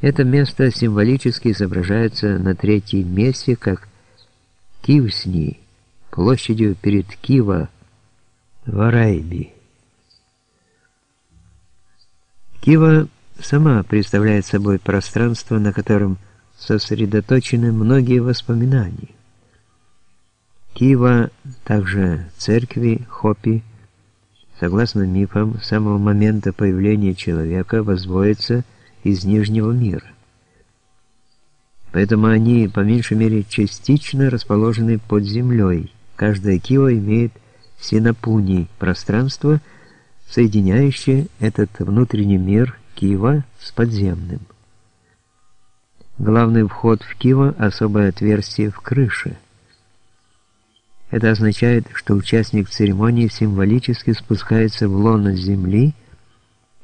Это место символически изображается на третьем месте как Кивсни, площадью перед Кива в Арайби. Кива сама представляет собой пространство, на котором сосредоточены многие воспоминания. Кива, также церкви, хопи, согласно мифам, с самого момента появления человека возводятся из Нижнего мира. Поэтому они, по меньшей мере, частично расположены под землей. Каждая кива имеет синапуни пространство, соединяющее этот внутренний мир кива с подземным. Главный вход в кива – особое отверстие в крыше. Это означает, что участник церемонии символически спускается в лоно земли,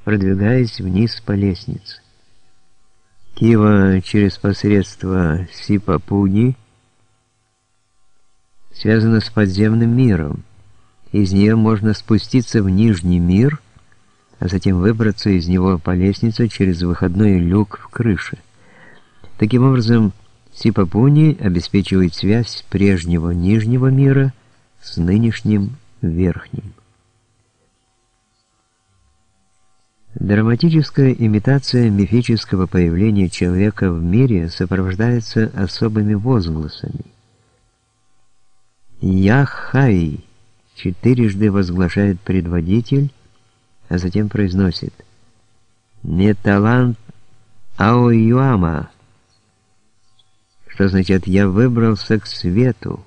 продвигаясь вниз по лестнице. Кива через посредство Сипапуни связана с подземным миром. Из нее можно спуститься в нижний мир, а затем выбраться из него по лестнице через выходной люк в крыше. Таким образом, Сипапуни обеспечивает связь прежнего нижнего мира с нынешним верхним. Драматическая имитация мифического появления человека в мире сопровождается особыми возгласами. «Яхай!» четырежды возглашает предводитель, а затем произносит «Металант Аоюама», что значит «я выбрался к свету».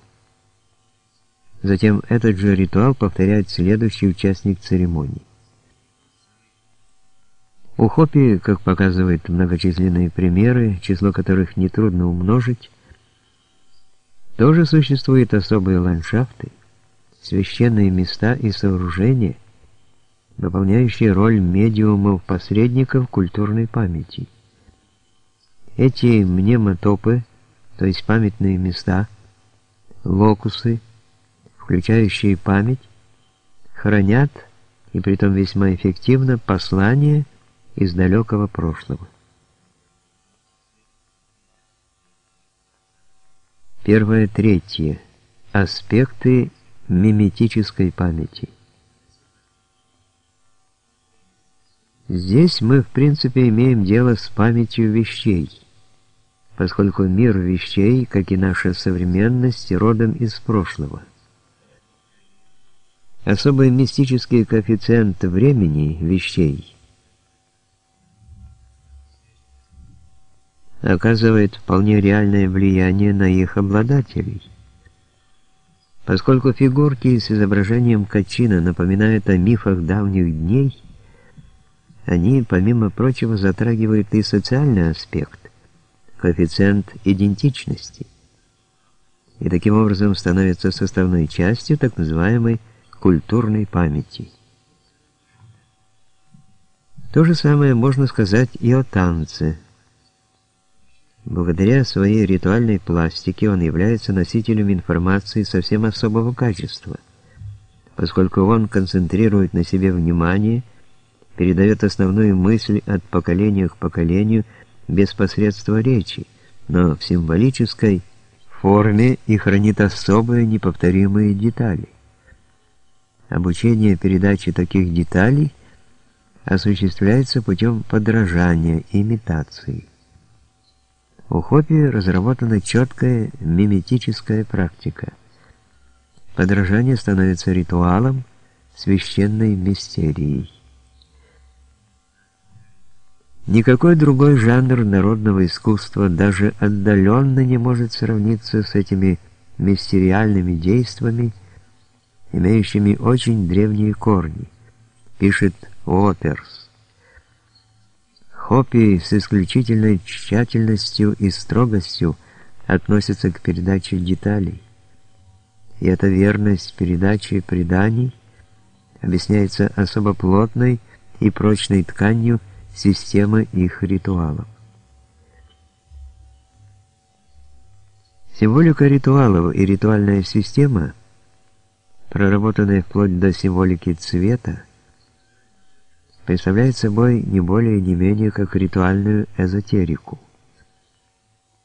Затем этот же ритуал повторяет следующий участник церемонии. У Хопи, как показывают многочисленные примеры, число которых нетрудно умножить, тоже существуют особые ландшафты, священные места и сооружения, выполняющие роль медиумов-посредников культурной памяти. Эти мнемотопы, то есть памятные места, локусы, включающие память, хранят, и притом весьма эффективно, послания – из далекого прошлого. Первое, третье. Аспекты миметической памяти. Здесь мы, в принципе, имеем дело с памятью вещей, поскольку мир вещей, как и наша современность, родом из прошлого. Особый мистический коэффициент времени вещей – оказывает вполне реальное влияние на их обладателей. Поскольку фигурки с изображением Качина напоминают о мифах давних дней, они, помимо прочего, затрагивают и социальный аспект, коэффициент идентичности, и таким образом становятся составной частью так называемой культурной памяти. То же самое можно сказать и о танце – Благодаря своей ритуальной пластике он является носителем информации совсем особого качества, поскольку он концентрирует на себе внимание, передает основную мысль от поколения к поколению без посредства речи, но в символической форме и хранит особые неповторимые детали. Обучение передачи таких деталей осуществляется путем подражания, имитации. У Хопи разработана четкая миметическая практика. Подражание становится ритуалом, священной мистерией. Никакой другой жанр народного искусства даже отдаленно не может сравниться с этими мистериальными действиями, имеющими очень древние корни, пишет Уотерс. Хопи с исключительной тщательностью и строгостью относится к передаче деталей. И эта верность передачи преданий объясняется особо плотной и прочной тканью системы их ритуалов. Символика ритуалов и ритуальная система, проработанная вплоть до символики цвета, представляет собой не более не менее как ритуальную эзотерику.